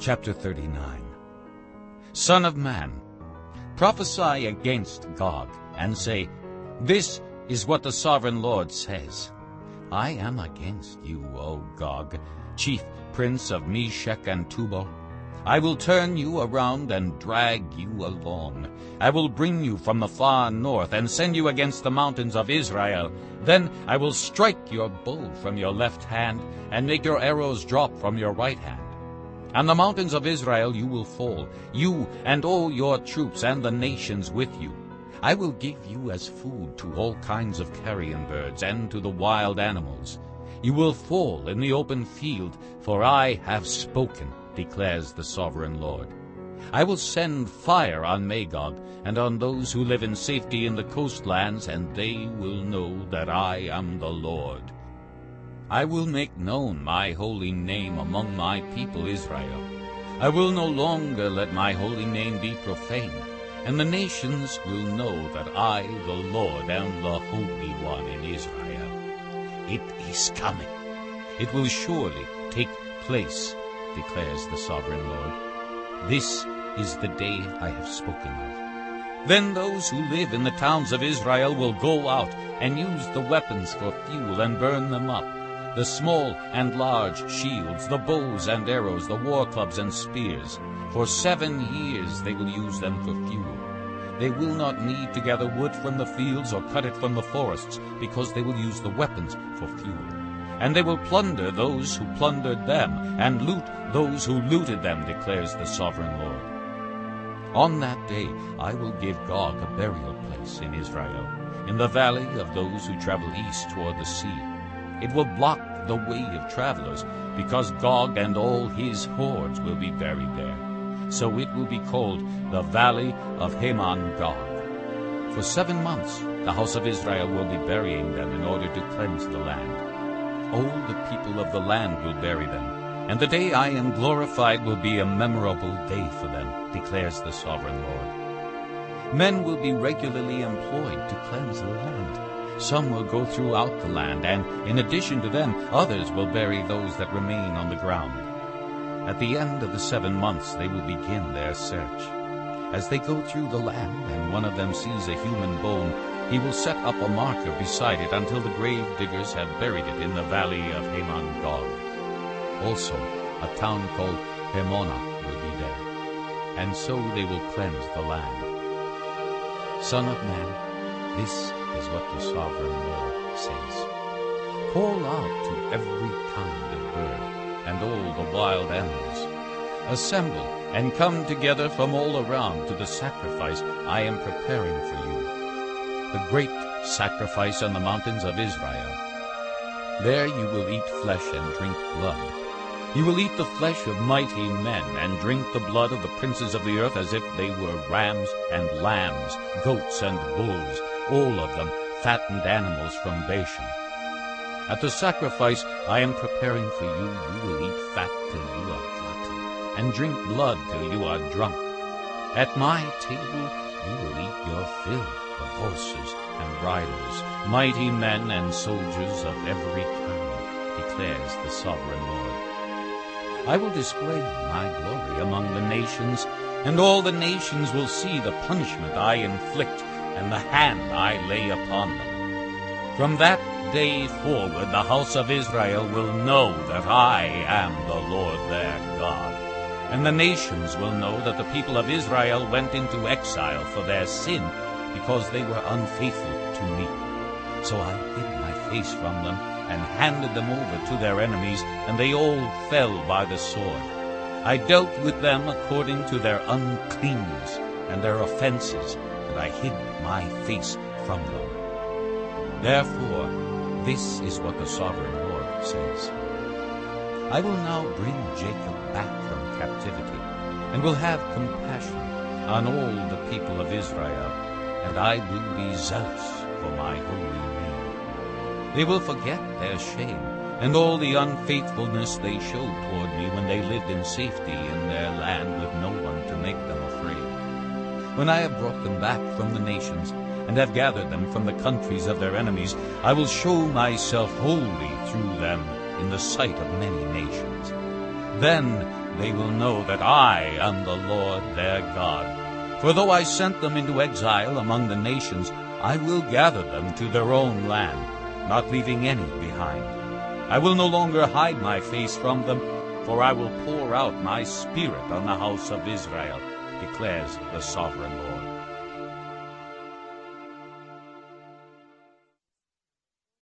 Chapter 39 Son of man, prophesy against Gog, and say, This is what the sovereign Lord says. I am against you, O Gog, chief prince of Meshech and Tubal. I will turn you around and drag you along. I will bring you from the far north and send you against the mountains of Israel. Then I will strike your bow from your left hand and make your arrows drop from your right hand. On the mountains of Israel you will fall, you and all your troops and the nations with you. I will give you as food to all kinds of carrion birds and to the wild animals. You will fall in the open field, for I have spoken, declares the sovereign Lord. I will send fire on Magog and on those who live in safety in the coastlands, and they will know that I am the Lord. I will make known my holy name among my people Israel. I will no longer let my holy name be profaned, and the nations will know that I, the Lord, am the Holy One in Israel. It is coming. It will surely take place, declares the sovereign Lord. This is the day I have spoken of. Then those who live in the towns of Israel will go out and use the weapons for fuel and burn them up the small and large shields, the bows and arrows, the war clubs and spears. For seven years they will use them for fuel. They will not need to gather wood from the fields or cut it from the forests, because they will use the weapons for fuel. And they will plunder those who plundered them, and loot those who looted them, declares the sovereign Lord. On that day I will give Gog a burial place in Israel, in the valley of those who travel east toward the sea. It will block the way of travelers, because Gog and all his hordes will be buried there. So it will be called the Valley of Hamon Gog. For seven months the house of Israel will be burying them in order to cleanse the land. All the people of the land will bury them, and the day I am glorified will be a memorable day for them, declares the sovereign Lord. Men will be regularly employed to cleanse the land. Some will go throughout the land, and in addition to them, others will bury those that remain on the ground. At the end of the seven months they will begin their search. As they go through the land, and one of them sees a human bone, he will set up a marker beside it until the grave diggers have buried it in the valley of Hamon Gog. Also, a town called Hamonah will be there, and so they will cleanse the land. Son of man, this is what the sovereign Lord says. Call out to every kind of bird and all the wild animals. Assemble and come together from all around to the sacrifice I am preparing for you, the great sacrifice on the mountains of Israel. There you will eat flesh and drink blood. You will eat the flesh of mighty men and drink the blood of the princes of the earth as if they were rams and lambs, goats and bulls, all of them fattened animals from Bashan. At the sacrifice I am preparing for you, you will eat fat till you are glutted, and drink blood till you are drunk. At my table you will eat your fill of horses and riders, mighty men and soldiers of every kind, declares the sovereign Lord. I will display my glory among the nations, and all the nations will see the punishment I inflict and the hand I lay upon them. From that day forward the house of Israel will know that I am the Lord their God. And the nations will know that the people of Israel went into exile for their sin, because they were unfaithful to me. So I hid my face from them, and handed them over to their enemies, and they all fell by the sword. I dealt with them according to their uncleanness and their offenses, and I hid my face from them. Therefore, this is what the sovereign Lord says. I will now bring Jacob back from captivity, and will have compassion on all the people of Israel, and I will be zealous for my holy name. They will forget their shame and all the unfaithfulness they showed toward me when they lived in safety in their land with no one to make them afraid. When I have brought them back from the nations, and have gathered them from the countries of their enemies, I will show myself holy through them in the sight of many nations. Then they will know that I am the Lord their God. For though I sent them into exile among the nations, I will gather them to their own land, not leaving any behind. I will no longer hide my face from them, for I will pour out my spirit on the house of Israel, declares the sovereign Lord.